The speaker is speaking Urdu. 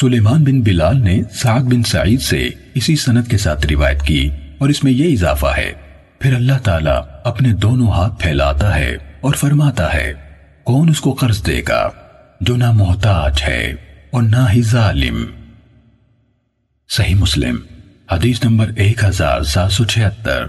سلیمان بن بلال نے سعد بن سعید سے اسی سنت کے ساتھ روایت کی اور اس میں یہ اضافہ ہے، پھر اللہ تعالیٰ اپنے دونوں ہاتھ پھیلاتا ہے اور فرماتا ہے، کون اس کو قرض دے گا جو نہ محتاج ہے اور نہ ہی ظالم؟ صحیح مسلم، حدیث نمبر ایک ہزار سات سو چھہتر۔